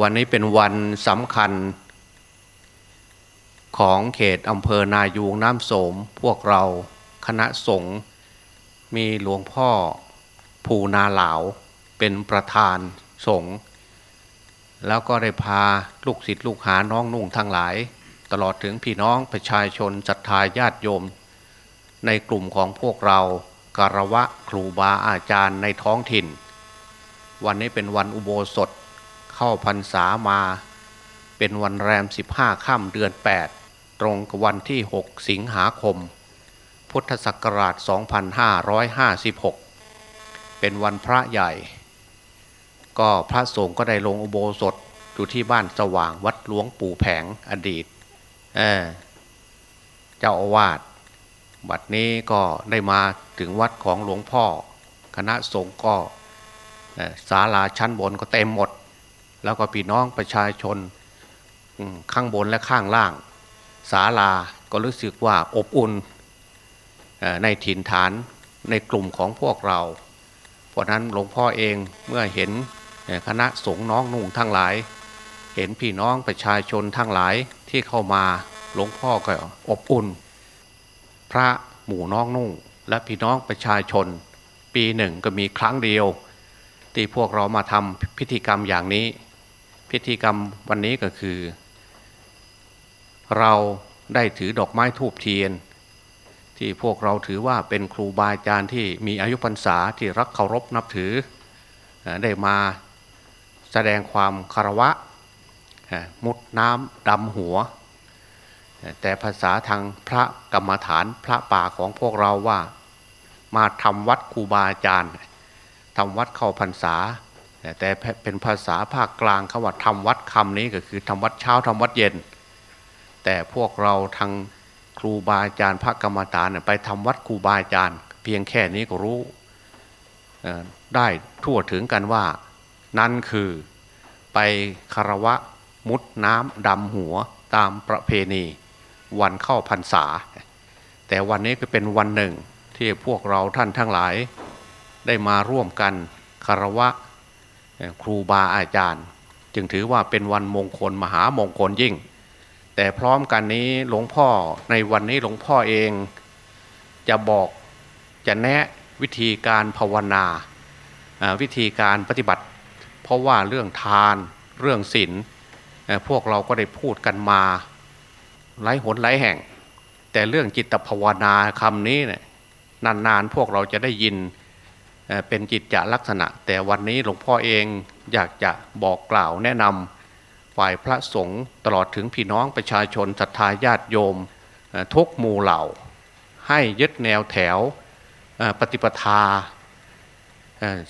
วันนี้เป็นวันสำคัญของเขตอำเภอนายูงน้ำโสม พวกเราคณะสงฆ์มีหลวงพ่อภูนาหลาวเป็นประธานสงฆ์แล้วก็ได้พาลูกศิษย์ลูกหาน้องนุ่งทั้งหลาย ตลอดถึงพี่น้องประชาชนศรัทธาญาติโยม ในกลุ่มของพวกเราการวะครูบาอาจารย์ในท้องถิ่น วันนี้เป็นวันอุโบสถ เข้าพรรษามา เป็นวันแรม 15ค่ำเดือน 8 ตรงกับวันที่ 6 สิงหาคม พุทธศักราช 2556 เป็นวันพระใหญ่ ก็พระสงฆ์ก็ได้ลงอุโบสถอยู่ที่บ้านสว่างวัดหลวงปู่แผงอดีตเเจ้าอาวาสบัดนี้ก็ได้มาถึงวัดของหลวงพ่อ คณะสงฆ์ก็ศาลาชั้นบนก็เต็มหมด แล้วก็พี่น้องประชาชนข้างบนและข้างล่างศาลาก็รู้สึกว่าอบอุ่นในถิ่นฐานในกลุ่มของพวกเรา เพราะนั้นหลวงพ่อเองเมื่อเห็นคณะสงฆ์น้องนุ่งทั้งหลาย เห็นพี่น้องประชาชนทั้งหลายที่เข้ามาหลวงพ่อก็อบอุ่น พระหมู่น้องนุ่งและพี่น้องประชาชน ปีหนึ่งก็มีครั้งเดียว ที่พวกเรามาทำพิธีกรรมอย่างนี้ พิธีกรรมวันนี้ก็คือ เราได้ถือดอกไม้ทูบเทียน ที่พวกเราถือว่าเป็นครูบาอาจารย์ที่มีอายุพรรษาที่รักเคารพนับถือได้มาแสดงความคารวะมุดน้ำดำหัว แต่ภาษาทางพระกรรมฐานพระป่าของพวกเราว่า มาทำวัดครูบาอาจารย์ทำวัดเข้าพรรษา แต่เป็นภาษาภาคกลางคำว่าทำวัดคำนี้ก็คือทำวัดเช้าทำวัดเย็น แต่พวกเราทางครูบาอาจารย์พระกรรมฐานไปทำวัดครูบาอาจารย์ เพียงแค่นี้ก็รู้ได้ทั่วถึงกันว่า นั่นคือไปคารวะมุดน้ำดำหัวตามประเพณี วันเข้าพรรษา แต่วันนี้ก็เป็นวันหนึ่งที่พวกเราท่านทั้งหลาย ได้มาร่วมกันคารวะ ครูบาอาจารย์ จึงถือว่าเป็นวันมงคลมหามงคลยิ่ง แต่พร้อมกันนี้หลวงพ่อในวันนี้หลวงพ่อเอง จะบอกจะแนะวิธีการภาวนาวิธีการปฏิบัติ เพราะว่าเรื่องทานเรื่องศีลพวกเราก็ได้พูดกันมาหลายหนหลายแห่ง แต่เรื่องจิตภาวนาคำนี้เนี่ยนานๆพวกเราจะได้ยิน เป็นจิตจะลักษณะ แต่วันนี้หลวงพ่อเองอยากจะบอกกล่าวแนะนำฝ่ายพระสงฆ์ตลอดถึงพี่น้องประชาชนศรัทธาญาติโยมทุกหมู่เหล่า ให้ยึดแนวแถวปฏิปทา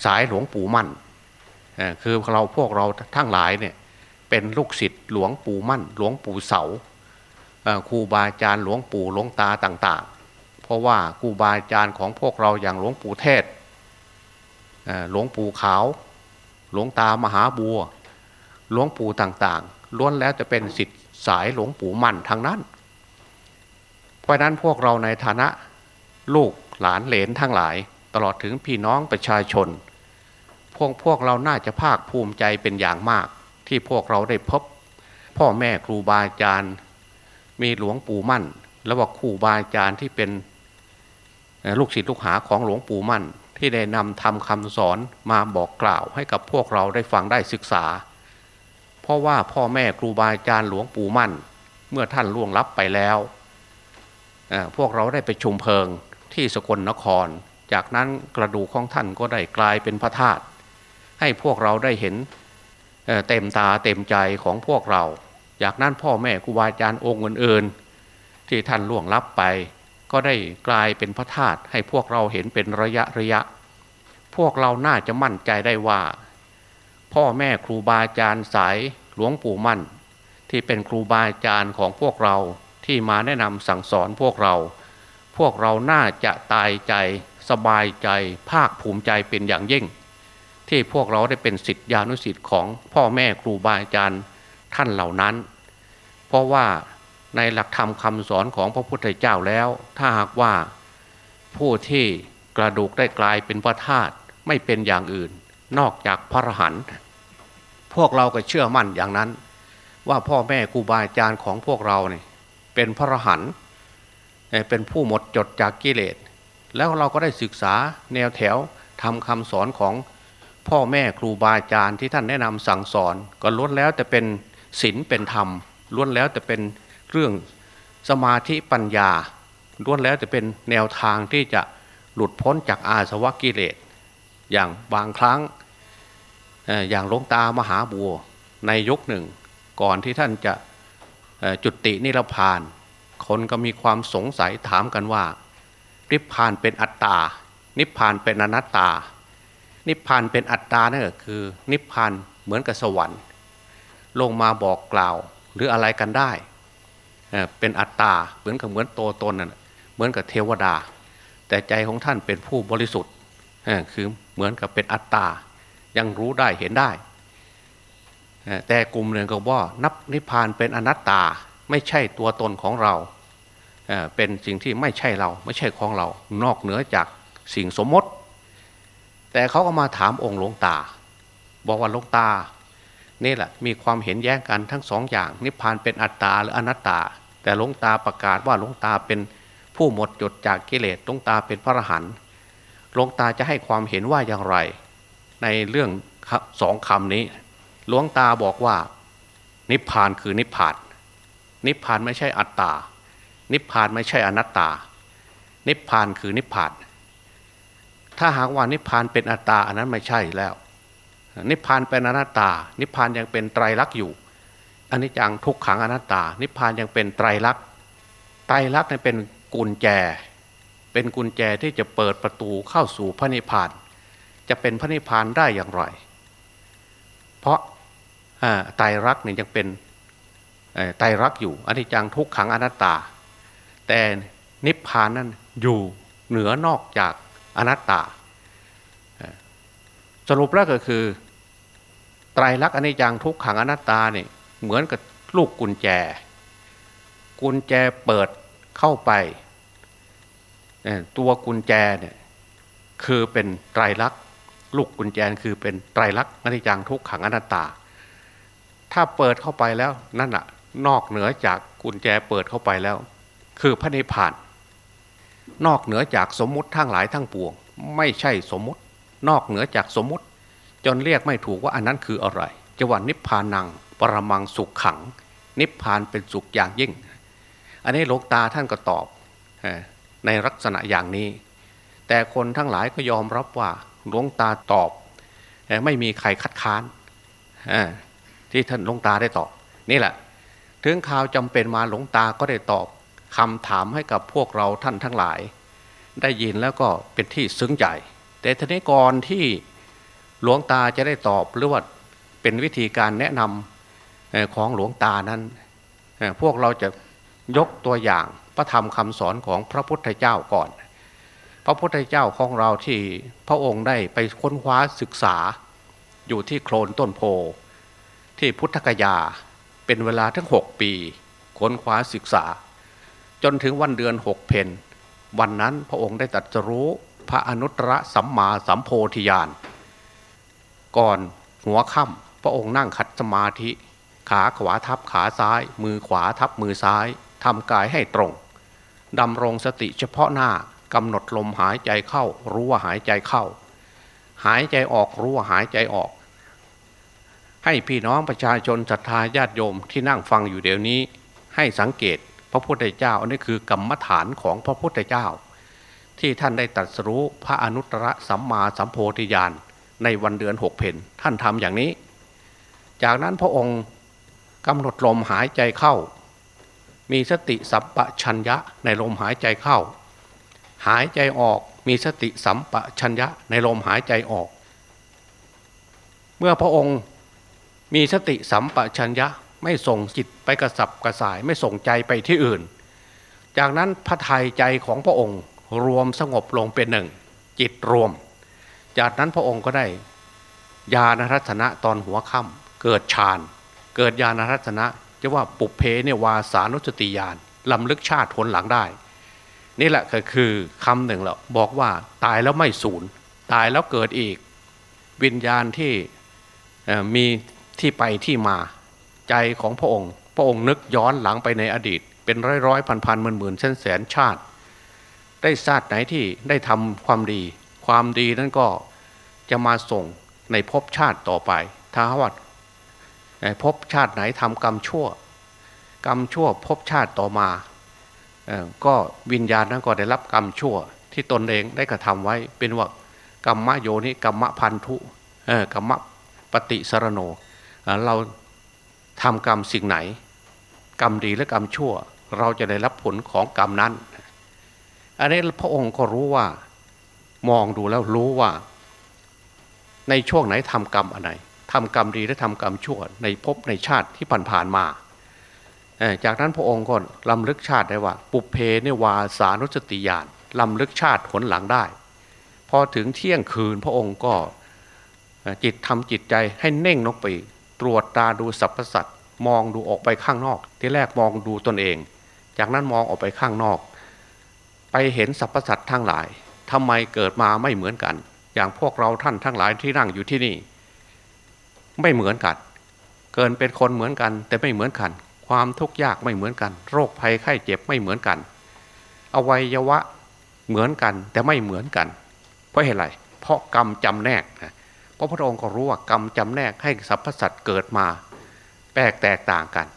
สายหลวงปู่มั่นคือเราพวกเราทั้งหลายเนี่ยเป็นลูกศิษย์หลวงปู่มั่น หลวงปู่เสาครูบาอาจารย์หลวงปู่หลวงตาต่าง ๆ เพราะว่าครูบาอาจารย์ของพวกเราอย่างหลวงปู่เทศ หลวงปู่ขาว หลวงตามหาบัว หลวงปู่ต่างๆ ล้วนแล้วจะเป็นศิษย์สายหลวงปู่มั่นทางนั้น เพราะนั้นพวกเราในฐานะลูกหลานเหลนทั้งหลาย ตลอดถึงพี่น้องประชาชน พวกพวกเราน่าจะภาคภูมิใจเป็นอย่างมาก ที่พวกเราได้พบ พ่อแม่ครูบาอาจารย์ มีหลวงปู่มั่น แล้วว่าครูบาอาจารย์ที่เป็นลูกศิษย์ลูกหาของหลวงปู่มั่น ที่ได้นำทำคำสอนมาบอกกล่าวให้กับพวกเราได้ฟังได้ศึกษา เพราะว่าพ่อแม่ครูบาอาจารย์หลวงปู่มั่น เมื่อท่านล่วงลับไปแล้ว พวกเราได้ไปชุมเพลิงที่สกลนคร จากนั้นกระดูกของท่านก็ได้กลายเป็นพระธาตุให้พวกเราได้เห็นเต็มตาเต็มใจของพวกเรา จากนั้นพ่อแม่ครูบาอาจารย์องค์อื่นๆที่ท่านล่วงลับไป ก็ได้กลายเป็นพระธาตุให้พวกเราเห็นเป็นระยะระยะ พวกเราน่าจะมั่นใจได้ว่า พ่อแม่ครูบาอาจารย์สายหลวงปู่มั่น ที่เป็นครูบาอาจารย์ของพวกเราที่มาแนะนำสั่งสอนพวกเรา พวกเราน่าจะตายใจสบายใจภาคภูมิใจเป็นอย่างยิ่ง ที่พวกเราได้เป็นสิทธิานุสิทธิ์ของพ่อแม่ครูบาอาจารย์ท่านเหล่านั้น เพราะว่า ในหลักธรรมคำสอนของพระพุทธเจ้าแล้ว ถ้าหากว่าผู้ที่กระดูกได้กลายเป็นพระธาตุไม่เป็นอย่างอื่น นอกจากพระรหันต์พวกเราก็เชื่อมั่นอย่างนั้น ว่าพ่อแม่ครูบาอาจารย์ของพวกเราเนี่ยเป็นพระอรหันต์เป็นผู้หมดจดจากกิเลส แล้วเราก็ได้ศึกษาแนวแถวทำคำสอนของพ่อแม่ครูบาอาจารย์ที่ท่านแนะนำสั่งสอน ก็ล้วนแล้วแต่เป็นศีลเป็นธรรมล้วนแล้วแต่เป็น เรื่องสมาธิปัญญาล้วนแล้วแต่เป็นแนวทางที่จะหลุดพ้นจากอาสวะกิเลส อย่างบางครั้งอย่างหลวงตามหาบัวในยุคหนึ่ง ก่อนที่ท่านจะจุตินิรพาน คนก็มีความสงสัยถามกันว่า นิพพานเป็นอัตตา นิพพานเป็นอนัตตา นิพพานเป็นอัตตานั่นก็คือ นิพพานเหมือนกับสวรรค์ ลงมาบอกกล่าวหรืออะไรกันได้ เป็นอัตตาเหมือนกับเหมือนโตตนนั่นเหมือนกับเทวดา แต่ใจของท่านเป็นผู้บริสุทธิ์คือเหมือนกับเป็นอัตตา ยังรู้ได้เห็นได้ แต่กลุ่มหนึ่งก็ว่านับนิพพานเป็นอนัตตาไม่ใช่ตัวตนของเราเป็นสิ่งที่ไม่ใช่เราไม่ใช่ของเรา นอกเหนือจากสิ่งสมมติ แต่เขาก็มาถามองค์หลวงตา บอกว่าหลวงตา นี่แหละมีความเห็นแย้งกันทั้งสองอย่าง นิพพานเป็นอัตตาหรืออนัตตา แต่หลวงตาประกาศว่าหลวงตาเป็นผู้หมดจดจากกิเลสหลวงตาเป็นพระอรหันต์หลวงตาจะให้ความเห็นว่าอย่างไร ในเรื่องสองคำนี้หลวงตาบอกว่า นิพพานคือนิพพาน นิพพานไม่ใช่อัตตา นิพพานไม่ใช่อนัตตา นิพพานคือนิพพาน ถ้าหากว่านิพพานเป็นอัตตาอันนั้นไม่ใช่แล้ว นิพพานเป็นอนัตตา นิพพานยังเป็นไตรลักษณ์อยู่อันนี้จังทุกขังอนัตตา นิพพานยังเป็นไตรลักษณ์ไตรลักษณ์เป็นกุญแจ เป็นกุญแจที่จะเปิดประตูเข้าสู่พระนิพพาน จะเป็นพระนิพพานได้อย่างไร เพราะไตรรักเนี่ยยังเป็นไตรรักษ์อยู่อนิจจังทุกขังอนัตตา แต่นิพพานนั้นอยู่เหนือนอกจากอนัตตา สรุปแล้วก็คือ ตรลักษณ์อนิจจังทุกขังอนัตตาเนี่ยเหมือนกับลูกกุญแจ กุญแจเปิดเข้าไป ตัวกุญแจเนี่ยคือเป็นไตรลักษณ์ลูกกุญแจคือเป็นไตรลักษณ์อนิจจังทุกขังอนัตตา ถ้าเปิดเข้าไปแล้วนั่นอะนอกเหนือจากกุญแจเปิดเข้าไปแล้ว คือพระนิพพาน นอกเหนือจากสมมุติทั้งหลายทั้งปวง ไม่ใช่สมมุติ นอกเหนือจากสมมุติ จนเรียกไม่ถูกว่าอันนั้นคืออะไรจะว่านิพพานังปรมังสุขขัง นิพพานเป็นสุขอย่างยิ่ง อันนี้หลวงตาท่านก็ตอบในลักษณะอย่างนี้ แต่คนทั้งหลายก็ยอมรับว่าหลวงตาตอบ ไม่มีใครคัดค้านที่ท่านหลวงตาได้ตอบ นี่แหละ ถึงข่าวจำเป็นมาหลวงตาก็ได้ตอบคำถามให้กับพวกเราท่านทั้งหลาย ได้ยินแล้วก็เป็นที่ซึ้งใจ แต่ทีนี้ก่อนที่ หลวงตาจะได้ตอบหรือว่าเป็นวิธีการแนะนำของหลวงตานั้น พวกเราจะยกตัวอย่างพระธรรมคำสอนของพระพุทธเจ้าก่อน พระพุทธเจ้าของเราที่พระองค์ได้ไปค้นคว้าศึกษาอยู่ที่โคลนต้นโพ ที่พุทธกยาเป็นเวลาทั้งหกปีค้นคว้าศึกษา จนถึงวันเดือนหกเพนวันนั้นพระองค์ได้ตรัสรู้พระอนุตตรสัมมาสัมโพธิญาณ ก่อนหัวค่ำพระองค์นั่งขัดสมาธิ ขาขวาทับขาซ้าย มือขวาทับมือซ้ายทำกายให้ตรงดำรงสติเฉพาะหน้ากำหนดลมหายใจเข้า รู้ว่าหายใจเข้า หายใจออกรู้ว่าหายใจออก ให้พี่น้องประชาชนศรัทธาญาติโยมที่นั่งฟังอยู่เดี๋ยวนี้ ให้สังเกตพระพุทธเจ้าอันนี้คือกรรมฐานของพระพุทธเจ้า ที่ท่านได้ตรัสรู้พระอนุตตรสัมมาสัมโพธิญาณ ในวันเดือนหกเพนท่านทำอย่างนี้ จากนั้นพระองค์กำหนดลมหายใจเข้า มีสติสัมปชัญญะในลมหายใจเข้า หายใจออกมีสติสัมปชัญญะในลมหายใจออก เมื่อพระองค์มีสติสัมปชัญญะไม่ส่งจิตไปกระสับกระส่ายไม่ส่งใจไปที่อื่น จากนั้นพระทัยใจของพระองค์รวมสงบลงเป็นหนึ่ง จิตรวม จากนั้นพระองค์ก็ได้ญาณรัตนะตอนหัวค่ำเกิดฌานเกิดญาณรัตนะจะว่าปุเพเนวาสานุสติญาณลำลึกชาติผลหลังได้ นี่แหละก็คือคำหนึ่งแล้วบอกว่าตายแล้วไม่สูญตายแล้วเกิดอีก วิญญาณที่มีที่ไปที่มาใจของพระองค์ พระองค์นึกย้อนหลังไปในอดีต เป็นร้อยร้อยพันพันหมื่นหมื่นแสนแสนชาติ ได้ชาติไหนที่ได้ทำความดี ความดีนั้นก็ จะมาส่งในภพชาติต่อไป ถ้าว่าภพชาติไหนทำกรรมชั่ว กรรมชั่วภพชาติต่อมาก็วิญญาณนั้นก็ได้รับกรรมชั่ว ที่ตนเองได้กระทำไว้เป็นว่ากรรมโยนิกรรมพันธุกรรมปฏิสรโนเราทำกรรมสิ่งไหน กรรมดีและกรรมชั่ว เราจะได้รับผลของกรรมนั้น อันนี้พระองค์ก็รู้ว่ามองดูแล้วรู้ว่า ในช่วงไหนทำกรรมอะไรทำกรรมดีและทำกรรมชั่วในภพในชาติที่ผ่านๆมา จากนั้นพระองค์ก็ลำลึกชาติได้ว่า ปุเพเนวาสานุสติญาณลำลึกชาติผลหลังได้ พอถึงเที่ยงคืนพระองค์ก็จิตทำจิตใจให้เน่งลงไป ตรวจตาดูสรรพสัตว์มองดูออกไปข้างนอก ที่แรกมองดูตนเอง จากนั้นมองออกไปข้างนอก ไปเห็นสรรพสัตว์ทั้งหลายทำไมเกิดมาไม่เหมือนกัน อย่างพวกเราท่านทั้งหลายที่นั่งอยู่ที่นี่ ไม่เหมือนกัน เกินเป็นคนเหมือนกัน แต่ไม่เหมือนกัน ความทุกข์ยากไม่เหมือนกัน โรคภัยไข้เจ็บไม่เหมือนกัน อวัยวะเหมือนกันแต่ไม่เหมือนกัน เพราะเหตุไรเพราะกรรมจำแนกนะพระพุทธองค์ก็รู้ว่ากรรมจำแนกให้สรรพสัตว์เกิดมาแปลกแตกต่างกัน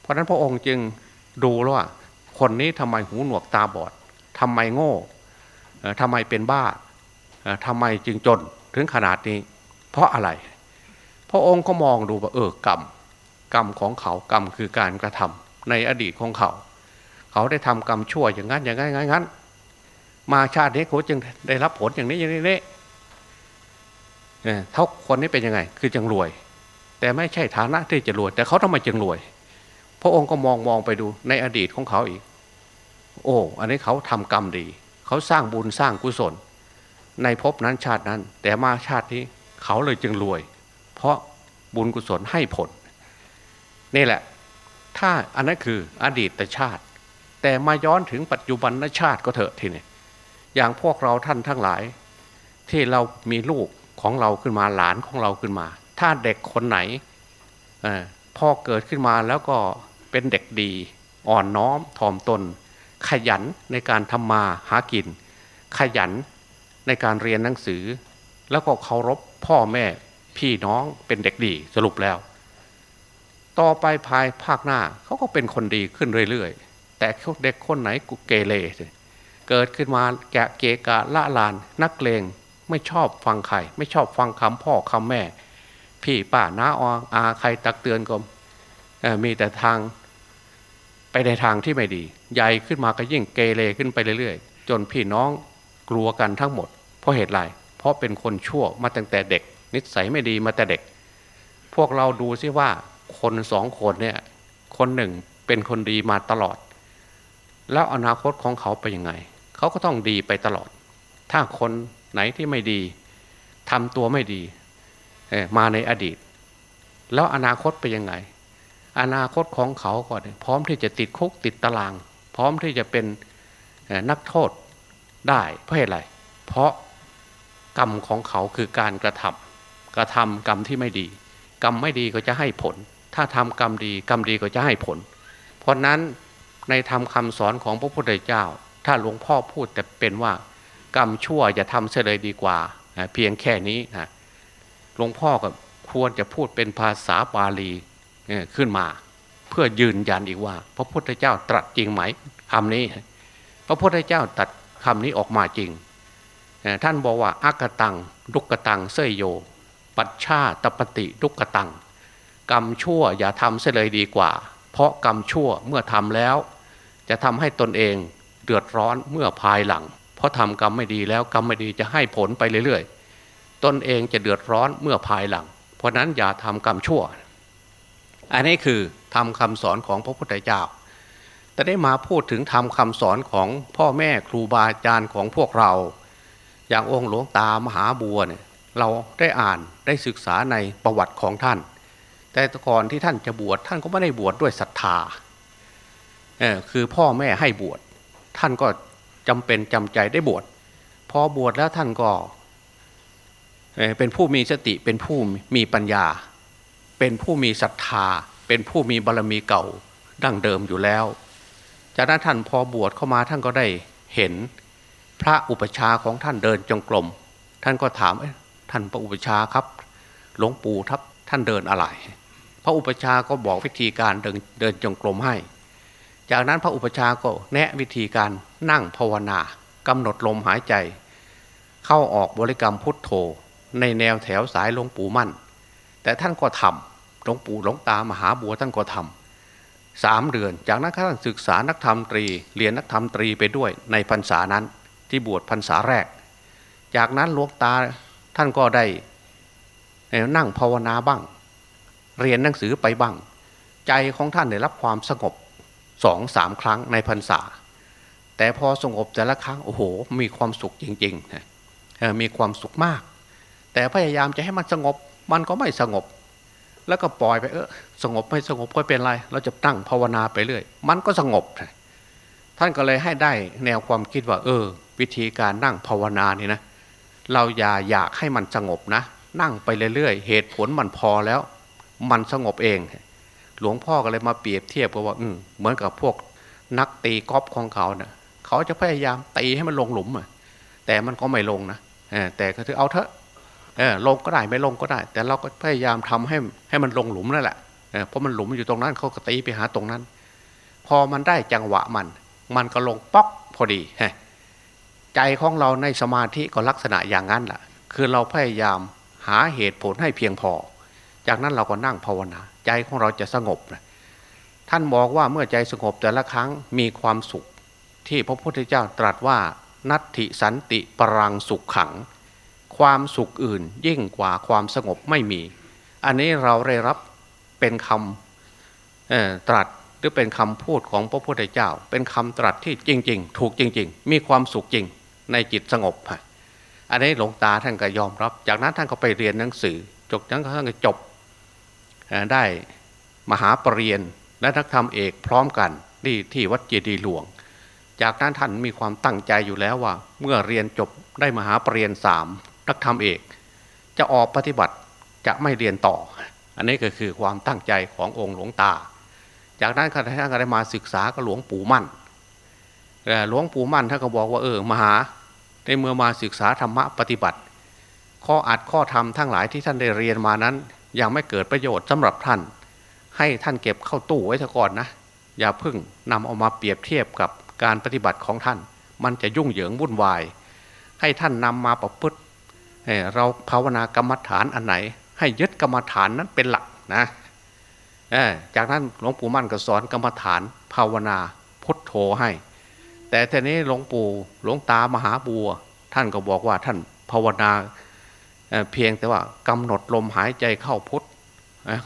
เพราะนั้นพระองค์จึงดูว่าคนนี้ทำไมหูหนวกตาบอดทำไมโง่ทำไมเป็นบ้า ทำไมจึงจนถึงขนาดนี้ เพราะอะไร พระองค์ก็มองดูว่าเออกรรมกรรมของเขากรรมคือการกระทำในอดีตของเขา เขาได้ทำกรรมชั่วอย่างนั้นอย่างนั้นอย่างนั้น มาชาตินี้เขาจึงได้รับผลอย่างนี้อย่างนี้เท่าคนนี้เป็นยังไง คือจังรวย แต่ไม่ใช่ฐานะที่จะรวย แต่เขาทำไมจึงรวย พระองค์ก็มองมองไปดูในอดีตของเขาอีก โอ้ อันนี้เขาทำกรรมดี เขาสร้างบุญสร้างกุศล ในภพนั้นชาตินั้น แต่มาชาตินี้เขาเลยจึงรวย เพราะบุญกุศลให้ผล นี่แหละ ถ้าอันนั้นคืออดีตชาติ แต่มาย้อนถึงปัจจุบันชาติก็เถอะทีนี้อย่างพวกเราท่านทั้งหลาย ที่เรามีลูกของเราขึ้นมาหลานของเราขึ้นมา ถ้าเด็กคนไหนพ่อเกิดขึ้นมาแล้วก็เป็นเด็กดี อ่อนน้อมถ่อมตน ขยันในการทำมาหากิน ขยัน ในการเรียนหนังสือ แล้วก็เคารพพ่อแม่พี่น้องเป็นเด็กดีสรุปแล้ว ต่อไปภายภาคหน้าเขาก็เป็นคนดีขึ้นเรื่อยๆ แต่เด็กคนไหนกุเกเรเกิดขึ้นมาแกะเกกะละลาน นักเลงไม่ชอบฟังใคร ไม่ชอบฟังคำพ่อคำแม่ พี่ป้าน้าออาใครตักเตือนก็มีแต่ทางไปในทางที่ไม่ดี ใหญ่ขึ้นมาก็ยิ่งเกเรขึ้นไปเรื่อยๆ จนพี่น้อง กลัวกันทั้งหมด เพราะเหตุไรเพราะเป็นคนชั่วมาตั้งแต่เด็ก นิสัยไม่ดีมาแต่เด็ก พวกเราดูซิว่าคนสองคนเนี่ยคนหนึ่งเป็นคนดีมาตลอด แล้วอนาคตของเขาไปยังไง เขาก็ต้องดีไปตลอด ถ้าคนไหนที่ไม่ดีทำตัวไม่ดีมาในอดีต แล้วอนาคตไปยังไง อนาคตของเขาก่อนพร้อมที่จะติดคุกติดตาราง พร้อมที่จะเป็นนักโทษ ได้เพราะเหตุอะไร เพราะกรรมของเขาคือการกระทำกระทำกรรมที่ไม่ดี กรรมไม่ดีก็จะให้ผล ถ้าทำกรรมดี กรรมดีก็จะให้ผล เพราะนั้นในธรรมคาสอนของพระพุทธเจ้า ถ้าหลวงพ่อพูดแต่เป็นว่ากรรมชั่วอย่าทำเสียเลยดีกว่า เพียงแค่นี้นะหลวงพ่อก็ควรจะพูดเป็นภาษาบาลีขึ้นมา เพื่อยืนยันอีกว่า พระพุทธเจ้าตรัสจริงไหมคำนี้ พระพุทธเจ้าตัด คำนี้ออกมาจริง ท่านบอกว่าอากตังดุกตังเสยโย ปัจฉาตปฏิดุกตัง กรรมชั่วอย่าทำเสียเลยดีกว่า เพราะกรรมชั่วเมื่อทำแล้ว จะทำให้ตนเองเดือดร้อนเมื่อภายหลัง เพราะทำกรรมไม่ดีแล้วกรรมไม่ดีจะให้ผลไปเรื่อยๆ ตนเองจะเดือดร้อนเมื่อภายหลัง เพราะนั้นอย่าทำกรรมชั่ว อันนี้คือทำคำสอนของพระพุทธเจ้า แต่ได้มาพูดถึงทำคำสอนของพ่อแม่ครูบาอาจารย์ของพวกเรา อย่างองค์หลวงตามหาบัวเนี่ยเราได้อ่านได้ศึกษาในประวัติของท่าน แต่ก่อนที่ท่านจะบวชท่านก็ไม่ได้บวชดด้วยศรัทธาเออคือพ่อแม่ให้บวชท่านก็จำเป็นจำใจได้บวชพอบวชแล้วท่านก็เป็นผู้มีสติเป็นผู้มีปัญญา เป็นผู้มีศรัทธา เป็นผู้มีบารรมีเก่าดั้งเดิมอยู่แล้ว จากนั้นท่านพอบวชเข้ามาท่านก็ได้เห็นพระอุปชาของท่านเดินจงกรมท่านก็ถามท่านพระอุปชาครับหลวงปู่ทับท่านเดินอะไร พระอุปชาก็บอกวิธีการเดินเดินจงกรมให้ จากนั้นพระอุปชาก็แนะวิธีการนั่งภาวนากำหนดลมหายใจ เข้าออกบริกรรมพุทโธ ในแนวแถวสายหลวงปู่มั่น แต่ท่านก็ทำหลวงปู่หลวงตามหาบัวท่านก็ทำ สามเดือน จากนั้นท่านศึกษานักธรรมตรี เรียนนักธรรมตรีไปด้วยในพรรษานั้นที่บวชพรรษาแรก จากนั้นหลวงตาท่านก็ได้นั่งภาวนาบ้าง เรียนหนังสือไปบ้าง ใจของท่านได้รับความสงบสองสามครั้งในพรรษา แต่พอสงบแต่ละครั้งโอ้โห มีความสุขจริงๆมีความสุขมาก แต่พยายามจะให้มันสงบมันก็ไม่สงบ แล้วก็ปล่อยไปเออสงบไม่สงบก็เป็นไร เราจะตั้งภาวนาไปเรื่อย มันก็สงบ ท่านก็เลยให้ได้แนวความคิดว่า เออ วิธีการนั่งภาวนานี่นะเราอย่าอยากให้มันสงบนะ นั่งไปเรื่อยๆ เหตุผลมันพอแล้ว มันสงบเอง หลวงพ่อก็เลยมาเปรียบเทียบกับว่าอืเหมือนกับพวกนักตีกอล์ฟของเขาเนะ่ยเขาจะพยายามตีให้มันลงหลุมแต่มันก็ไม่ลงนะแต่ก็ถือเอาเถอะ เออลงก็ได้ไม่ลงก็ได้ แต่เราก็พยายามทำให้ให้มันลงหลุมนั่นแหละเพราะมันหลุมอยู่ตรงนั้นเขาก็ตีไปหาตรงนั้น พอมันได้จังหวะมัน มันก็ลงป๊อกพอดีใจของเราในสมาธิก็ลักษณะอย่างนั้นแหละคือเราพยายามหาเหตุผลให้เพียงพอ จากนั้นเราก็นั่งภาวนา ใจของเราจะสงบนะท่านบอกว่าเมื่อใจสงบแต่ละครั้งมีความสุข ที่พระพุทธเจ้าตรัสว่านัตถิสันติปรังสุขขัง ความสุขอื่นยิ่งกว่าความสงบไม่มี อันนี้เราได้รับเป็นคำตรัสหรือเป็นคำพูดของพระพุทธเจ้า เป็นคำตรัสที่จริง ๆ ถูกจริง ๆ มีความสุขจริงในจิตสงบ อันนี้หลวงตาท่านก็ยอมรับ จากนั้นท่านก็ไปเรียนหนังสือ จบนั้นท่านก็จบได้มหาปรริญญาและนักธรรมเอกพร้อมกันที่ที่วัดเจดีหลวง จากนั้นท่านมีความตั้งใจอยู่แล้วว่า เมื่อเรียนจบได้มหาปรริญญาสาม นักธรรมเอก จะออกปฏิบัติจะไม่เรียนต่อ อันนี้ก็คือความตั้งใจขององค์หลวงตา จากนั้นท่านก็ได้มาศึกษากับหลวงปู่มั่นหลวงปู่มั่นท่านก็บอกว่าเออมหาในเมื่อมาศึกษาธรรมะปฏิบัติ ข้ออัดข้อธรรมทั้งหลายที่ท่านได้เรียนมานั้น ยังไม่เกิดประโยชน์สำหรับท่าน ให้ท่านเก็บเข้าตู้ไว้ก่อนนะ อย่าพึ่งนำเอามาเปรียบเทียบกับการปฏิบัติของท่าน มันจะยุ่งเหยิงวุ่นวาย ให้ท่านนำมาประพฤติ เราภาวนากรรมฐานอันไหน ให้ยึดกรรมฐานนั้นเป็นหลักนะจากนั้นหลวงปู่มั่นก็สอนกรรมฐานภาวนาพุทโธให้ แต่ทีนี้หลวงปู่หลวงตามหาบัว ท่านก็บอกว่าท่านภาวนาเพียงแต่ว่ากำหนดลมหายใจเข้าพุท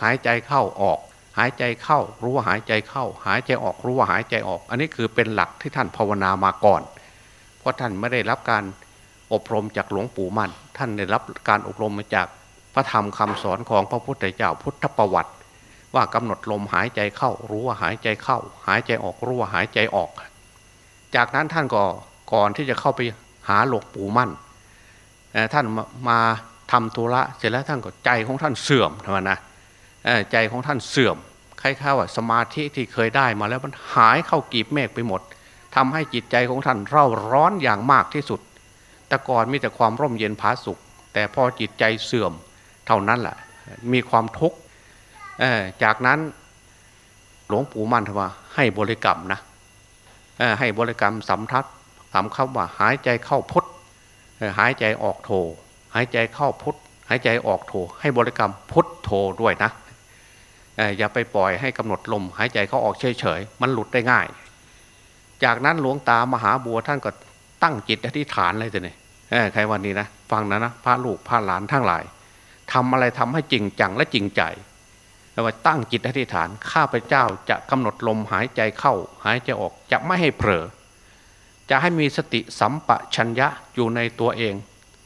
หายใจเข้าออก หายใจเข้ารู้ว่าหายใจเข้า หายใจออกรู้ว่าหายใจออก อันนี้คือเป็นหลักที่ท่านภาวนามาก่อน เพราะท่านไม่ได้รับการ อบรมจากหลวงปู่มั่น ท่านได้รับการอบรมมาจากพระธรรมคำสอนของพระพุทธเจ้าพุทธประวัติ ว่ากำหนดลมหายใจเข้า รู้ว่าหายใจเข้า หายใจออกรู้ว่าหายใจออก จากนั้นท่านก็ก่อนที่จะเข้าไปหาหลวงปู่มั่นท่านมาทำธุระเสร็จแล้วท่านก็ใจของท่านเสื่อมทำไมนะใจของท่านเสื่อมคล้ายๆว่าสมาธิที่เคยได้มาแล้วมันหายเข้ากีบเมฆไปหมดทำให้จิตใจของท่านเร่าร้อนอย่างมากที่สุด แต่ก่อนมีแต่ความร่มเย็นผาสุข แต่พอจิตใจเสื่อมเท่านั้นแหละมีความทุกข์จากนั้นหลวงปู่มั่นทว่าให้บริกรรมนะให้บริกรรมสำทัดสำคำว่าหายใจเข้าพุทหายใจออกโท หายใจเข้าพุทหายใจออกโท ให้บริกรรมพุทโทด้วยนะอย่าไปปล่อยให้กำหนดลมหายใจเข้าออกเฉยๆ มันหลุดได้ง่าย จากนั้นหลวงตามหาบัวท่านก็ ตั้งจิตอธิษฐานเลยทีนี้ใครวันนี้นะฟังนะนะพระลูกพระหลานทั้งหลายทำอะไรทำให้จริงจังและจริงใจแล้วว่าตั้งจิตอธิษฐาน ข้าพเจ้าจะกำหนดลมหายใจเข้า หายใจออกจะไม่ให้เผลอจะให้มีสติสัมปชัญญะอยู่ในตัวเอง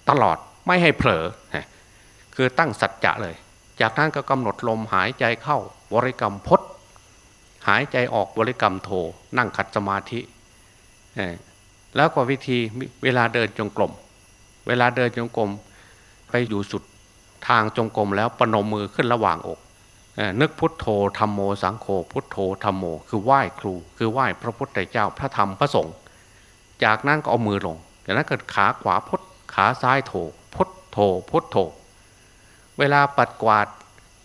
ตลอดไม่ให้เผลอคือตั้งสัจจะเลย จากนั้นก็กำหนดลมหายใจเข้าบริกรรมพดหายใจออกบริกรรมโทนั่งขัดสมาธิ แล้วก็วิธีเวลาเดินจงกรมเวลาเดินจงกรมไปอยู่สุดทางจงกรมแล้วปนมมือขึ้นระหว่างอกนึกพุทโธธรรมโมสังโฆพุทโธธรรมโม คือไหว้ครู คือไหว้พระพุทธเจ้าพระธรรมพระสงฆ์จากนั้นก็เอามือลงจากนั้นก็ขาขวาพุทขาซ้ายโถพุทโธพุทโธเวลาปัดกวาด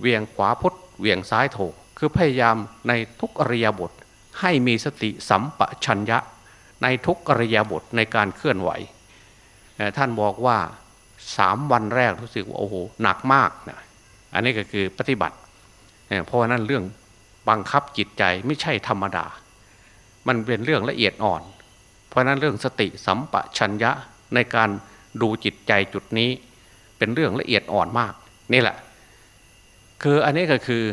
เวียงขวาพุทเวียงซ้ายโถ คือพยายามในทุกอริยบทให้มีสติสัมปชัญญะ ในทุกอริยบทในการเคลื่อนไหว ท่านบอกว่าสามวันแรกรู้สึกว่าโอ้โหหนักมากนะอันนี้ก็คือปฏิบัติ เพราะนั้นเรื่องบังคับจิตใจไม่ใช่ธรรมดา มันเป็นเรื่องละเอียดอ่อน เพราะนั้นเรื่องสติสัมปชัญญะในการดูจิตใจจุดนี้ เป็นเรื่องละเอียดอ่อนมากนี่แหละ คืออันนี้ก็คือ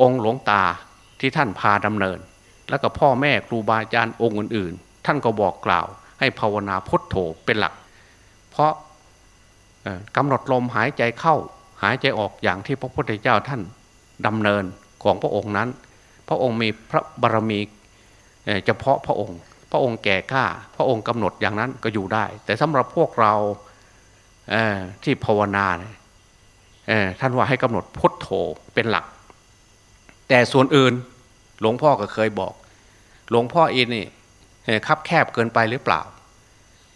องค์หลวงตาที่ท่านพาดำเนิน แล้วก็พ่อแม่ครูบาอาจารย์องค์อื่นๆ ท่านก็บอกกล่าว ให้ภาวนาพุทโธเป็นหลัก เพราะกำหนดลมหายใจเข้าหายใจออกอย่างที่พระพุทธเจ้าท่านดำเนินของพระองค์นั้น พระองค์มีพระบารมีเฉพาะพระองค์ พระองค์แก่กล้า พระองค์กำหนดอย่างนั้นก็อยู่ได้ แต่สำหรับพวกเราที่ภาวนาท่านว่าให้กำหนดพุทโธเป็นหลัก แต่ส่วนอื่นหลวงพ่อก็เคยบอก หลวงพ่อเอินนี่ คับแคบเกินไปหรือเปล่า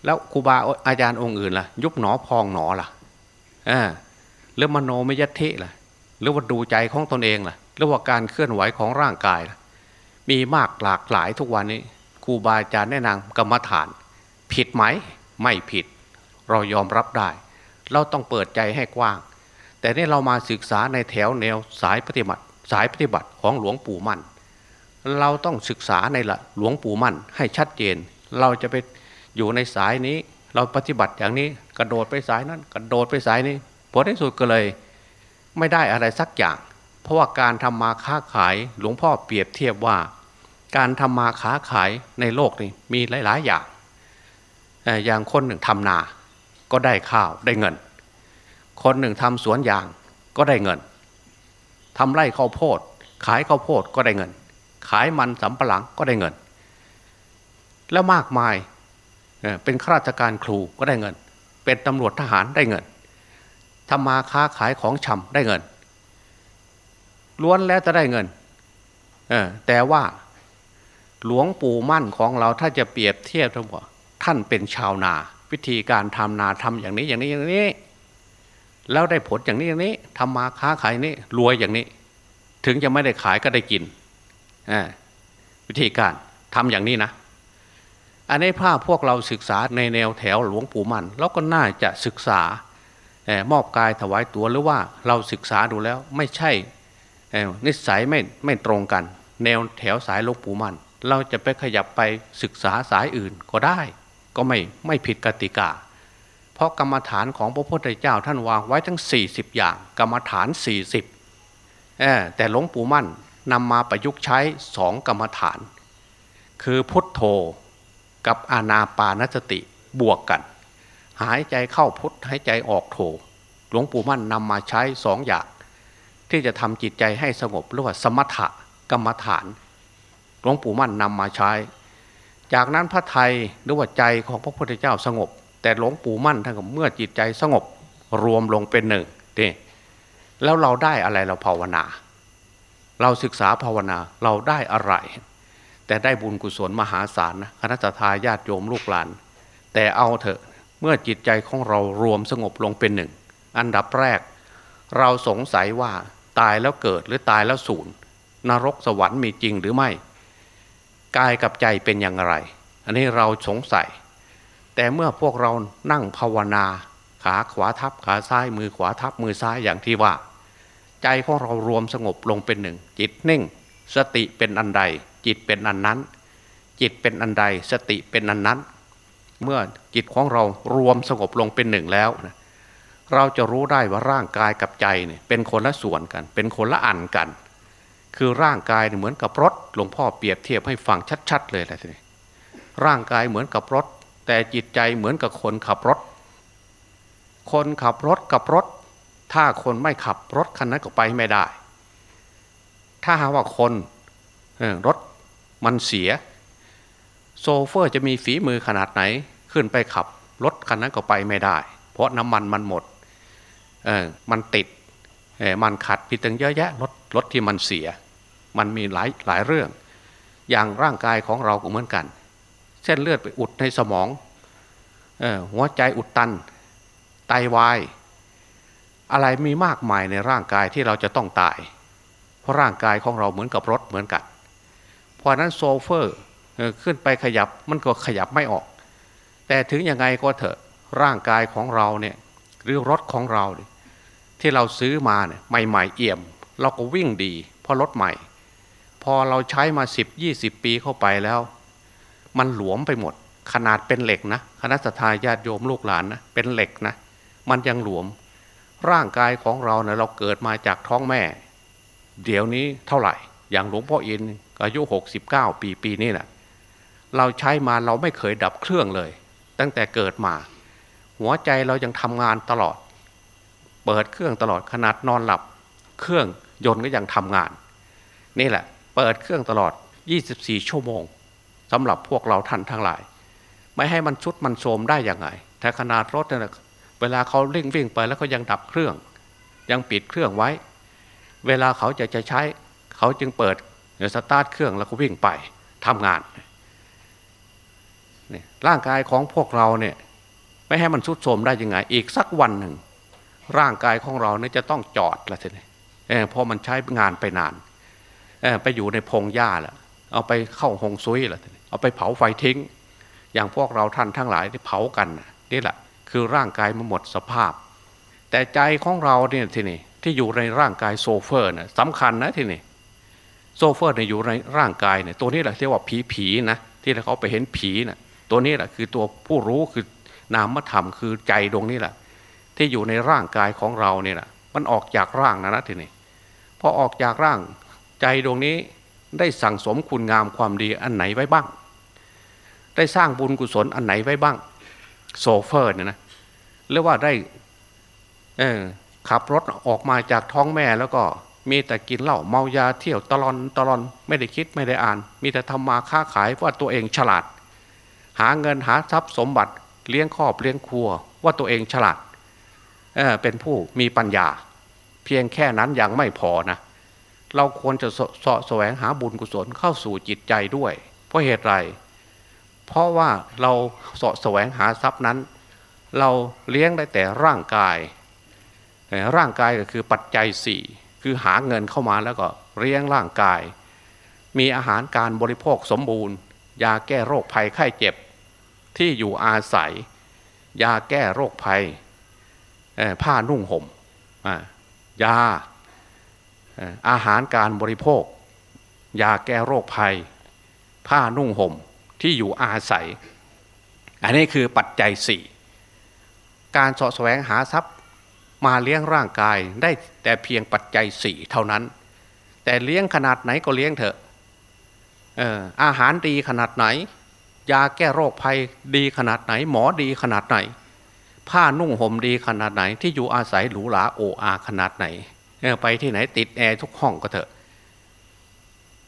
แล้วครูบาอาจารย์องค์อื่นล่ะ ยุบหนอพองหนอล่ะหรือมโนมยทิล่ะหรือว่าดูใจของตนเองล่ะหรือว่าการเคลื่อนไหวของร่างกายล่ะมีมากหลากหลายทุกวันนี้ครูบาอาจารย์แนะนำกรรมฐาน ผิดไหมไม่ผิด เรายอมรับได้ เราต้องเปิดใจให้กว้าง แต่นี่เรามาศึกษาในแถวแนวสายปฏิบัติ สายปฏิบัติของหลวงปู่มั่น เราต้องศึกษาในละหลวงปู่มั่นให้ชัดเจน เราจะไปอยู่ในสายนี้ เราปฏิบัติอย่างนี้กระโดดไปสายนั้น กระโดดไปสายนี้ผลที่สุดก็เลย ไม่ได้อะไรสักอย่าง เพราะว่าการทำมาค้าขายหลวงพ่อเปรียบเทียบว่า การทำมาค้าขายในโลกนี้มีหลาย ๆ อย่างอย่างคนหนึ่งทำนา ก็ได้ข้าวได้เงิน คนหนึ่งทำสวนยางก็ได้เงินทำไร่ข้าวโพด ขายข้าวโพดก็ได้เงิน ขายมันสำปะหลังก็ได้เงิน แล้วมากมายเป็นข้าราชการครูก็ได้เงิน เป็นตำรวจทหารได้เงินทำมาค้าขายของชำได้เงิน ล้วนแล้วจะได้เงินแต่ว่าหลวงปู่มั่นของเราถ้าจะเปรียบเทียบทั้งหมดท่านเป็นชาวนา วิธีการทำนาทำอย่างนี้อย่างนี้อย่างนี้ แล้วได้ผลอย่างนี้อย่างนี้ทำมาค้าขายนี้รวยอย่างนี้ ถึงจะไม่ได้ขายก็ได้กิน วิธีการทำอย่างนี้นะ อันนี้ภาพพวกเราศึกษาในแนวแถวหลวงปู่มันเราก็น่าจะศึกษามอบกายถวายตัวหรือว่าเราศึกษาดูแล้วไม่ใช่นิสัยไม่ไม่ตรงกัน แนวแถวสายหลกปู่มัน เราจะไปขยับไปศึกษาสายอื่นก็ได้ ก็ไม่ไม่ผิดกติกา เพราะกรรมฐานของพระพุทธเจ้าท่านวางไว้ทั้ง 40 อย่าง กรรมฐาน 40แต่หลวงปู่มั่น นำมาประยุกต์ใช้สองกรรมฐาน คือพุทโธกับอานาปานสติบวกกัน หายใจเข้าพุทหายใจออกโถหลวงปู่มั่นนำมาใช้สองอย่าง ที่จะทำจิตใจให้สงบเรียกว่าสมถะกรรมฐานหลวงปู่มั่นนำมาใช้ จากนั้นพระไทยหรือว่าใจของพระพุทธเจ้าสงบ แต่หลวงปู่มั่นท่านก็เมื่อจิตใจสงบรวมลงเป็นหนึ่งนี่แล้วเราได้อะไรเราภาวนา เราศึกษาภาวนาเราได้อะไร แต่ได้บุญกุศลมหาศาลนะคณะทาญาติโยมลูกหลาน แต่เอาเถอะเมื่อจิตใจของเรารวมสงบลงเป็นหนึ่ง อันดับแรก เราสงสัยว่าตายแล้วเกิดหรือตายแล้วสูญนรกสวรรค์มีจริงหรือไม่ กายกับใจเป็นอย่างไร อันนี้เราสงสัย แต่เมื่อพวกเรานั่งภาวนา ขาขวาทับขาซ้ายมือขวาทับมือซ้ายอย่างที่ว่า ใจของเรารวมสงบลงเป็นหนึ่ง จิตนิ่ง สติเป็นอันใด จิตเป็นอันนั้น จิตเป็นอันใด สติเป็นอันนั้น เมื่อจิตของเรารวมสงบลงเป็นหนึ่งแล้วนะเราจะรู้ได้ว่าร่างกายกับใจเนี่ยเป็นคนละส่วนกัน เป็นคนละอันกัน คือร่างกายเหมือนกับรถหลวงพ่อเปรียบเทียบให้ฟังชัด ๆ เลยแหละทีนี้ร่างกายเหมือนกับรถ แต่จิตใจเหมือนกับคนขับรถ คนขับรถกับรถ ถ้าคนไม่ขับรถคันนั้นก็ไปไม่ได้ ถ้าหากว่าคนรถมันเสีย โซเฟอร์จะมีฝีมือขนาดไหนขึ้นไปขับรถคันนั้นก็ไปไม่ได้ เพราะน้ำมันมันหมดเออมันติดมันขัดพิตั้งเยอะแยะรถรถที่มันเสีย มันมีหลายหลายเรื่อง อย่างร่างกายของเราก็เหมือนกัน เส้นเลือดไปอุดในสมองออหัวใจอุดตัน ไตาวาย อะไรมีมากมายในร่างกายที่เราจะต้องตาย เพราะร่างกายของเราเหมือนกับรถเหมือนกัน เพราะนั้นโซเฟอร์ขึ้นไปขยับมันก็ขยับไม่ออก แต่ถึงยังไงก็เถอะร่างกายของเราเนี่ยหรือรถของเราเนี่ยที่เราซื้อมาเนี่ยใหม่ๆเอี่ยม เราก็วิ่งดีเพราะรถใหม่ พอเราใช้มาสิบยี่สิบปีเข้าไปแล้ว มันหลวมไปหมด ขนาดเป็นเหล็กนะคณะทาญาติโยมลูกหลานนะเป็นเหล็กนะมันยังหลวม ร่างกายของเราเนะ่ยเราเกิดมาจากท้องแม่ เดี๋ยวนี้เท่าไหร่ อย่างหลวงพ่ออินอายุหกสิบเก้าปีปีนี้นะ่ะเราใช้มาเราไม่เคยดับเครื่องเลย ตั้งแต่เกิดมา หัวใจเรายังทำงานตลอด เปิดเครื่องตลอดขนาดนอนหลับ เครื่องยนต์ก็ยังทำงาน นี่แหละ เปิดเครื่องตลอด 24 ชั่วโมงสำหรับพวกเราท่านทั้งหลาย ไม่ให้มันชุดมันโทมได้ยังไงแต่ขนาดรถเนี่ย เวลาเขาเร่งวิ่งไปแล้วก็ยังดับเครื่อง ยังปิดเครื่องไว้ เวลาเขาจะจะใช้เขาจึงเปิดสตาร์ทเครื่องแล้วก็วิ่งไปทำงานนี่ร่างกายของพวกเราเนี่ยไม่ให้มันสุดโทมได้ยังไง อีกสักวันหนึ่ง ร่างกายของเราเนี่ยจะต้องจอดละทีนี้เพราะมันใช้งานไปนานไปอยู่ในพงหญ้าล้วเอาไปเข้าหงซุยละเอาไปเผาไฟทิ้ง อย่างพวกเราท่านทั้งหลายที่เผากันนี่แหละ คือร่างกายมันหมดสภาพ แต่ใจของเราเนี่ยทีนี้ที่อยู่ในร่างกายโซเฟอร์นะสำคัญนะทีนี้โซเฟอร์เนี่ยอยู่ในร่างกายเนี่ยตัวนี้แหละเรียกว่าผีผีนะที่เขาไปเห็นผีนะตัวนี้แหละคือตัวผู้รู้คือนามธรรมคือใจดวงนี้แหละ ที่อยู่ในร่างกายของเราเนี่ยแหละมันออกจากร่างนะนะทีนี้พอออกจากร่างใจดวงนี้ได้สั่งสมคุณงามความดีอันไหนไว้บ้าง ได้สร้างบุญกุศลอันไหนไว้บ้าง โซเฟอร์เนี่ยนะเรียกว่าได้ขับรถออกมาจากท้องแม่แล้วก็มีแต่กินเหล้าเมายาเที่ยวตลอนตลอนไม่ได้คิดไม่ได้อ่าน มีแต่ทำมาค้าขายว่าตัวเองฉลาด หาเงินหาทรัพย์สมบัติเลี้ยงครอบเลี้ยงครัว ว่าตัวเองฉลาดเเป็นผู้มีปัญญา เพียงแค่นั้นยังไม่พอนะ เราควรจะสสแสวงหาบุญกุศลเข้าสู่จิตใจด้วย เพราะเหตุไร เพราะว่าเราสแสวงหาทรัพย์นั้น เราเลี้ยงได้แต่ร่างกาย ร่างกายก็คือปัจจัยสี่คือหาเงินเข้ามาแล้วก็เลี้ยงร่างกาย มีอาหารการบริโภคสมบูรณ์ ยาแก้โรคภัยไข้เจ็บ ที่อยู่อาศัย ยาแก้โรคภัยผ้านุ่งห่มยาอาหารการบริโภค ยาแก้โรคภัย ผ้านุ่งห่ม ที่อยู่อาศัย อันนี้คือปัจจัยสี่การสาะแสวงหาทรัพย์มาเลี้ยงร่างกายได้แต่เพียงปัจจัยสี่เท่านั้น แต่เลี้ยงขนาดไหนก็เลี้ยงเถอะเอออาหารดีขนาดไหน ยาแก้โรคภัยดีขนาดไหน หมอดีขนาดไหน ผ้านุ่งห่มดีขนาดไหน ที่อยู่อาศัยหรูหราโออาขนาดไหน ไปที่ไหนติดแอร์ทุกห้องก็เถอะ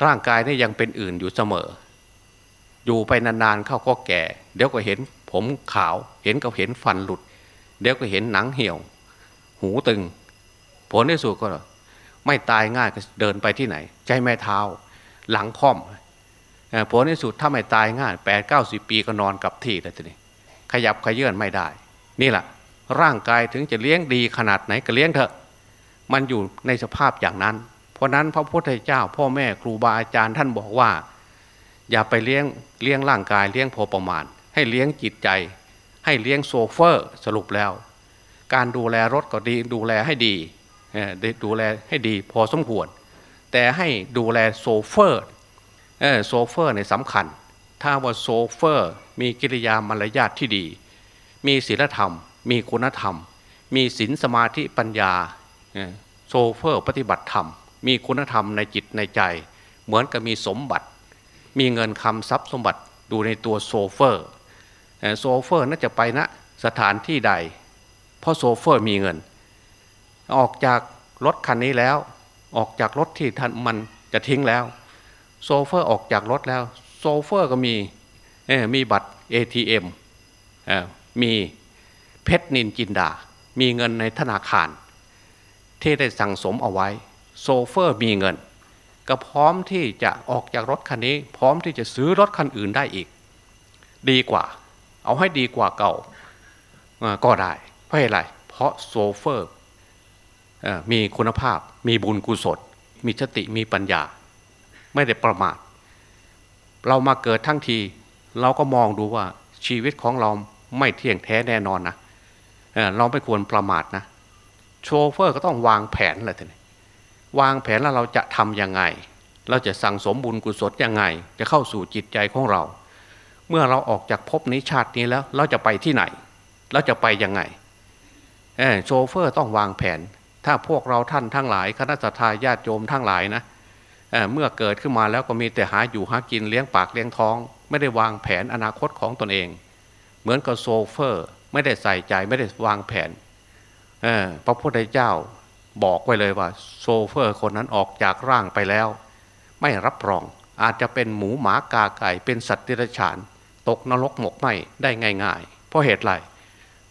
ร่างกายนี่ยังเป็นอื่นอยู่เสมอ อยู่ไปนานๆเข้าก็แก่ เดี๋ยวก็เห็นผมขาว เห็นก็เห็นฟันหลุด เดี๋ยวก็เห็นหนังเหี่ยว หูตึง ผลที่สุดก็ ไม่ตายง่ายก็เดินไปที่ไหน ใจแม่เท้า หลังค่อมผลที่สุดถ้าไม่ตายง่ายแปดเก้าสิบปีก็นอนกับที่แต่ทีนี้ขยับขยื่นไม่ได้ นี่แหละร่างกายถึงจะเลี้ยงดีขนาดไหนก็เลี้ยงเถอะ มันอยู่ในสภาพอย่างนั้น เพราะนั้นพระพุทธเจ้า พ่อแม่ครูบาอาจารย์ท่านบอกว่า อย่าไปเลี้ยงเลี้ยงร่างกายเลี้ยงพอประมาณ ให้เลี้ยงจิตใจ ให้เลี้ยงโซเฟอร์สรุปแล้ว การดูแลรถก็ดีดูแลให้ดีดูแลให้ดีพอสมควร แต่ให้ดูแลโซเฟอร์โซเฟอร์ในสำคัญ ถ้าว่าโซเฟอร์มีกิริยามารยาทที่ดี มีศีลธรรม มีคุณธรรม มีศีลสมาธิปัญญาโซเฟอร์ปฏิบัติธรรม มีคุณธรรมในจิตในใจ เหมือนกับมีสมบัติ มีเงินคำทรัพย์สมบัติดูในตัวโซเฟอร์โซเฟอร์น่าจะไปนะสถานที่ใด เพราะโซเฟอร์มีเงิน ออกจากรถคันนี้แล้ว ออกจากรถที่ท่านมันจะทิ้งแล้ว โซเฟอร์ออกจากรถแล้ว โซเฟอร์ก็มีมีบัตร ATM มีเพชรนินจินดา มีเงินในธนาคาร ที่ได้สั่งสมเอาไว้ โซเฟอร์มีเงิน ก็พร้อมที่จะออกจากรถคันนี้ พร้อมที่จะซื้อรถคันอื่นได้อีก ดีกว่า เอาให้ดีกว่าเก่าก็ได้ เพราะอะไร เพราะโซเฟอร์มีคุณภาพ มีบุญกุศล มีสติมีปัญญา ไม่ได้ประมาท เรามาเกิดทั้งที เราก็มองดูว่าชีวิตของเราไม่เที่ยงแท้แน่นอนนะเราไม่ควรประมาทนะ โชเฟอร์ก็ต้องวางแผนอะไรทีนี้ วางแผนแล้วเราจะทำยังไง เราจะสั่งสมบุญกุศลยังไง จะเข้าสู่จิตใจของเรา เมื่อเราออกจากภพนี้ชาตินี้แล้ว เราจะไปที่ไหน เราจะไปยังไงโชเฟอร์ต้องวางแผน ถ้าพวกเราท่านทั้งหลาย คณะศรัทธาญาติโยมทั้งหลายนะเเมื่อเกิดขึ้นมาแล้วก็มีแต่หาอยู่หากินเลี้ยงปากเลี้ยงท้อง ไม่ได้วางแผนอนาคตของตนเอง เหมือนกับโซเฟอร์ ไม่ได้ใส่ใจไม่ได้วางแผนพระพุทธเจ้า บอกไว้เลยว่า โซเฟอร์คนนั้นออกจากร่างไปแล้ว ไม่รับรองอาจจะเป็นหมูหมากาไก่เป็นสัตว์ดิรัจฉาน ตกนรกหมกไหม้ได้ง่าย ๆ เพราะเหตุไร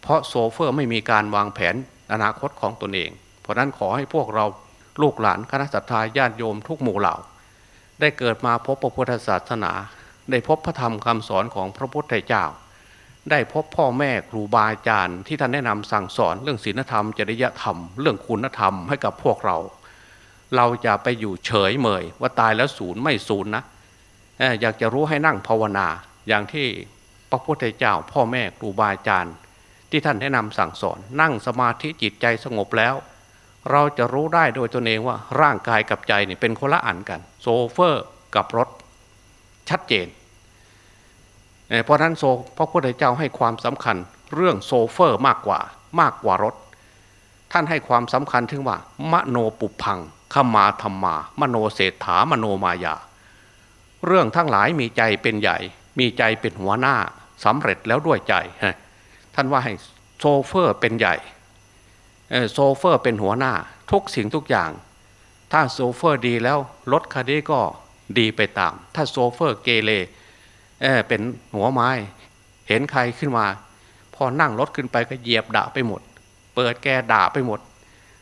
เพราะโซเฟอร์ไม่มีการวางแผนอนาคตของตนเอง เพราะนั้นขอให้พวกเราลูกหลานคณะสัตยาญาติโยมทุกหมู่เหล่า ได้เกิดมาพบพระพุทธศาสนา ได้พบพระธรรมคำสอนของพระพุทธเจ้า ได้พบพ่อแม่ครูบาอาจารย์ที่ท่านแนะนำสั่งสอนเรื่องศีลธรรม จริยธรรม เรื่องคุณธรรมให้กับพวกเรา เราจะไปอยู่เฉยเมย ว่าตายแล้วศูนย์ไม่ศูนย์นะอยากจะรู้ให้นั่งภาวนา อย่างที่พระพุทธเจ้า พ่อแม่ครูบาอาจารย์ ที่ท่านแนะนำสั่งสอน นั่งสมาธิจิตใจสงบแล้ว เราจะรู้ได้โดยตนเองว่าร่างกายกับใจนี่เป็นคนละอันกัน โซเฟอร์กับรถ ชัดเจน เพราะนั้นโซพระพุทธเจ้าให้ความสำคัญเรื่องโซเฟอร์มากกว่ามากกว่ารถ ท่านให้ความสำคัญถึงว่ามโนปุพังขมาธรรมา มโนเศรษฐามโนมายา เรื่องทั้งหลายมีใจเป็นใหญ่ มีใจเป็นหัวหน้าสำเร็จแล้วด้วยใจท่านว่าให้โซเฟอร์เป็นใหญ่โซเฟอร์เป็นหัวหน้า ทุกสิ่งทุกอย่าง ถ้าโซเฟอร์ดีแล้วรถคันนี้ก็ดีไปตาม ถ้าโซเฟอร์เกเร เออเป็นหัวไม้ เห็นใครขึ้นมา พอนั่งรถขึ้นไปก็เหยียบด่าไปหมด บีบแตรด่าไปหมด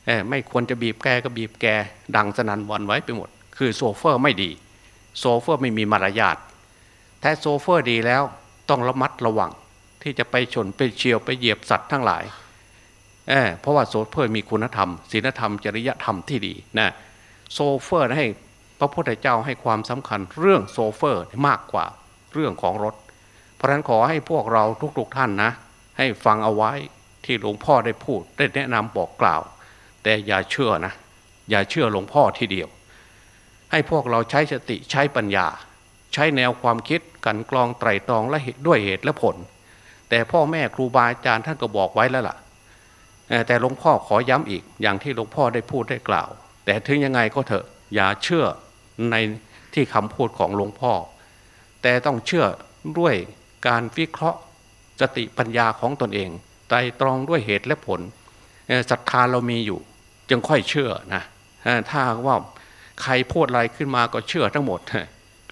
เออไม่ควรจะบีบแตรก็บีบแตร ดังสนั่นหวั่นไหวไปหมด คือโซเฟอร์ไม่ดี โซเฟอร์ไม่มีมารยาทแต่โซเฟอร์ดีแล้วต้องระมัดระวัง ที่จะไปชนไปเฉี่ยวไปเหยียบสัตว์ทั้งหลายเออเพราะว่าโซเฟอร์มีคุณธรรมศีลธรรมจริยธรรมที่ดีนะโซเฟอร์ให้พระพุทธเจ้าให้ความสำคัญเรื่องโซเฟอร์มากกว่า เรื่องของรถ เพราะฉะนั้นขอให้พวกเราทุกๆท่านนะ ให้ฟังเอาไว้ที่หลวงพ่อได้พูดได้แนะนำบอกกล่าว แต่อย่าเชื่อนะ อย่าเชื่อหลวงพ่อทีเดียว ให้พวกเราใช้สติใช้ปัญญา ใช้แนวความคิดกันกรองไตรตรองและด้วยเหตุและผล แต่พ่อแม่ครูบาอาจารย์ท่านก็บอกไว้แล้วล่ะแต่หลวงพ่อขอย้ำอีกอย่างที่หลวงพ่อได้พูดได้กล่าว แต่ถึงยังไงก็เถอะอย่าเชื่อในที่คำพูดของหลวงพ่อ แต่ต้องเชื่อด้วยการวิเคราะห์สติปัญญาของตนเองไตรตรองด้วยเหตุและผลศรัทธาเรามีอยู่ จึงค่อยเชื่อนะถ้าว่าใครพูดอะไรขึ้นมาก็เชื่อทั้งหมด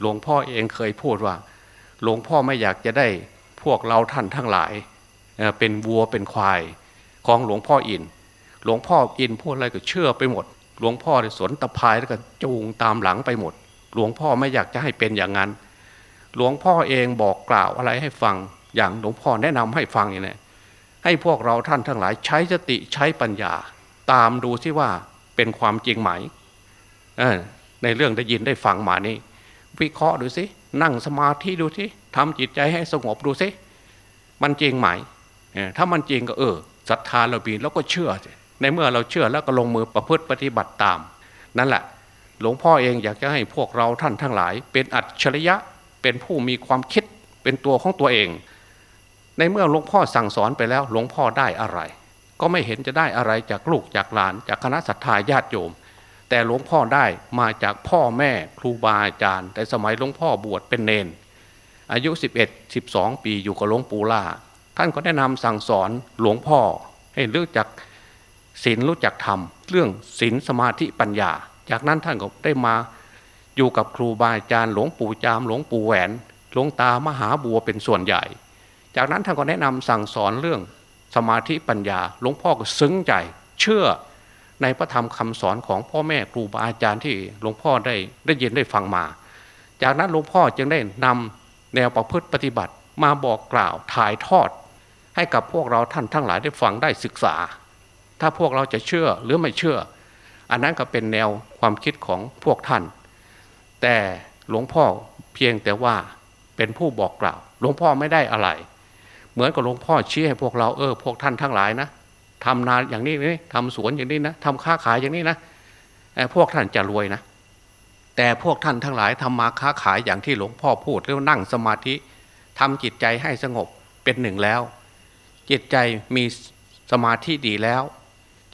หลวงพ่อเองเคยพูดว่า หลวงพ่อไม่อยากจะได้พวกเราท่านทั้งหลายเป็นวัวเป็นควายของหลวงพ่ออิน หลวงพ่ออินพูดอะไรก็เชื่อไปหมด หลวงพ่อสนตะพายแล้วก็จูงตามหลังไปหมด หลวงพ่อไม่อยากจะให้เป็นอย่างนั้น หลวงพ่อเองบอกกล่าวอะไรให้ฟัง อย่างหลวงพ่อแนะนำให้ฟังอย่างนี้ให้พวกเราท่านทั้งหลายใช้สติใช้ปัญญา ตามดูซิว่าเป็นความจริงไหมในเรื่องได้ยินได้ฟังมานี่วิเคราะห์ดูสินั่งสมาธิดูสิทำจิตใจให้สงบดูสิมันจริงไหมถ้ามันจริงก็เออศรัทธาเราบีแล้วก็เชื่อในเมื่อเราเชื่อแล้วก็ลงมือประพฤติปฏิบัติตาม นั่นแหละ หลวงพ่อเองอยากจะให้พวกเราท่านทั้งหลาย เป็นอัจฉริยะ เป็นผู้มีความคิดเป็นตัวของตัวเอง ในเมื่อหลวงพ่อสั่งสอนไปแล้วหลวงพ่อได้อะไร ก็ไม่เห็นจะได้อะไรจากลูกจากหลาน จากคณะสัตยาญาติโยม แต่หลวงพ่อได้มาจากพ่อแม่ครูบาอาจารย์ แต่สมัยหลวงพ่อบวชเป็นเนน อายุ 11 12 ปีอยู่กับหลวงปู่ล่าท่านก็แนะนำสั่งสอนหลวงพ่อให้รู้จักศีลรู้จักธรรม เรื่องศีลสมาธิปัญญา จากนั้นท่านก็ได้มา อยู่กับครูบาอาจารย์หลวงปู่จามหลวงปู่แหวนหลวงตามหาบัวเป็นส่วนใหญ่ จากนั้นท่านก็แนะนำสั่งสอนเรื่องสมาธิปัญญาหลวงพ่อก็ซึ้งใจ เชื่อในพระธรรมคำสอนของพ่อแม่ครูบาอาจารย์ที่หลวงพ่อได้ได้ยินได้ฟังมา จากนั้นหลวงพ่อจึงได้นำแนวประพฤติปฏิบัติมาบอกกล่าวถ่ายทอด ให้กับพวกเราท่านทั้งหลายได้ฟังได้ศึกษา ถ้าพวกเราจะเชื่อหรือไม่เชื่อ อันนั้นก็เป็นแนวความคิดของพวกท่าน แต่หลวงพ่อเพียงแต่ว่าเป็นผู้บอกกล่าว หลวงพ่อไม่ได้อะไร เหมือนกับหลวงพ่อชี้ให้พวกเราเออพวกท่านทั้งหลายนะทำนาอย่างนี้นี่ทำสวนอย่างนี้นะทำค้าขายอย่างนี้นะเอ่อพวกท่านจะรวยนะ แต่พวกท่านทั้งหลายทำมาค้าขายอย่างที่หลวงพ่อพูดเรียกว่านั่งสมาธิทำจิตใจให้สงบเป็นหนึ่งแล้ว จิตใจมีสมาธิดีแล้ว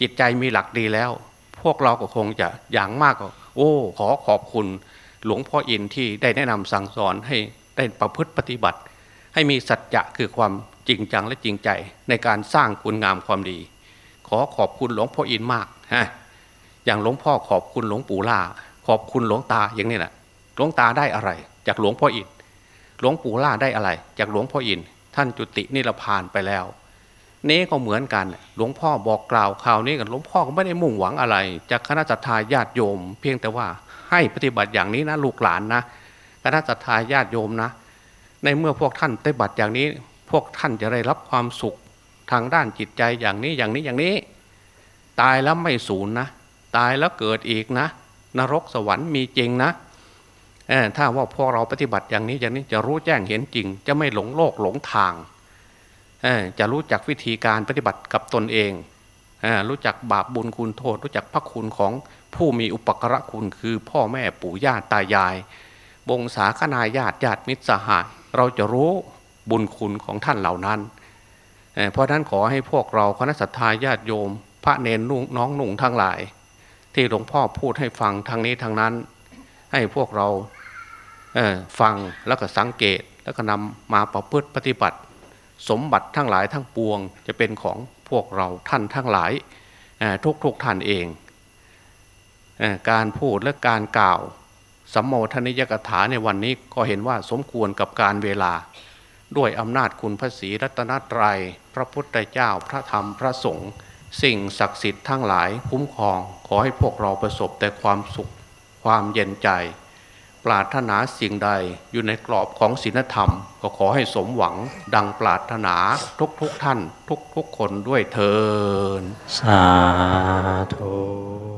จิตใจมีหลักดีแล้ว พวกเราก็คงจะอย่างมากก็ โอ้ ขอขอบคุณ หลวงพ่ออินที่ได้แนะนำสั่งสอนให้ได้ประพฤติปฏิบัติ ให้มีสัจจะคือความจริงจังและจริงใจในการสร้างคุณงามความดี ขอขอบคุณหลวงพ่ออินมากฮะอย่างหลวงพ่อขอบคุณหลวงปู่ล่า ขอบคุณหลวงตาอย่างนี้แหละหลวงตาได้อะไร จากหลวงพ่ออินหลวงปู่ล่าได้อะไร จากหลวงพ่ออินท่านจุตินิรพานไปแล้วนี้ก็เหมือนกัน หลวงพ่อบอกกล่าวข่าวนี้กันหลวงพ่อก็ไม่ได้มุ่งหวังอะไร จากคณะสัตยาญาติโยม เพียงแต่ว่า ให้ปฏิบัติอย่างนี้นะลูกหลานนะคณะสัตยาญาติโยมนะ ในเมื่อพวกท่านปฏิบัติอย่างนี้ พวกท่านจะได้รับความสุขทางด้านจิตใจอย่างนี้อย่างนี้อย่างนี้ ตายแล้วไม่สูญนะ ตายแล้วเกิดอีกนะ นรกสวรรค์มีจริงนะถ้าว่าพวกเราปฏิบัติอย่างนี้อย่างนี้จะรู้แจ้งเห็นจริง จะไม่หลงโลกหลงทางจะรู้จักวิธีการปฏิบัติกับตนเอง รู้จักบาปบุญคุณโทษ รู้จักพระคุณของผู้มีอุปการะคุณคือพ่อแม่ปู่ย่าตายาย บงสาคณาญาติญาติมิตรสหาย เราจะรู้บุญคุณของท่านเหล่านั้นเเพราะนั้นขอให้พวกเราคณะสัตยาญาติโยม พระเนนนุ่งน้องหนุ่งทั้งหลาย ที่หลวงพ่อพูดให้ฟังทางนี้ทางนั้น ให้พวกเราเฟังแล้วก็สังเกตแล้วก็นำมาประพฤติปฏิบัติ สมบัติทั้งหลายทั้งปวง จะเป็นของ พวกเราท่านทั้งหลายทุกทุกๆท่านเองเอการพูดและการกล่าวสัมโมทนิยกถาในวันนี้ก็เห็นว่าสมควรกับการเวลา ด้วยอำนาจคุณพระศรีรัตนตรัย พระพุทธเจ้าพระธรรมพระสงฆ์สิ่งศักดิ์สิทธิ์ทั้งหลายคุ้มครอง ขอให้พวกเราประสบแต่ความสุขความเย็นใจ ปรารถนาสิ่งใดอยู่ในกรอบของศีลธรรม ก็ขอให้สมหวังดังปรารถนาทุกทุกท่าน ทุกทุกคนด้วยเทอสาธุ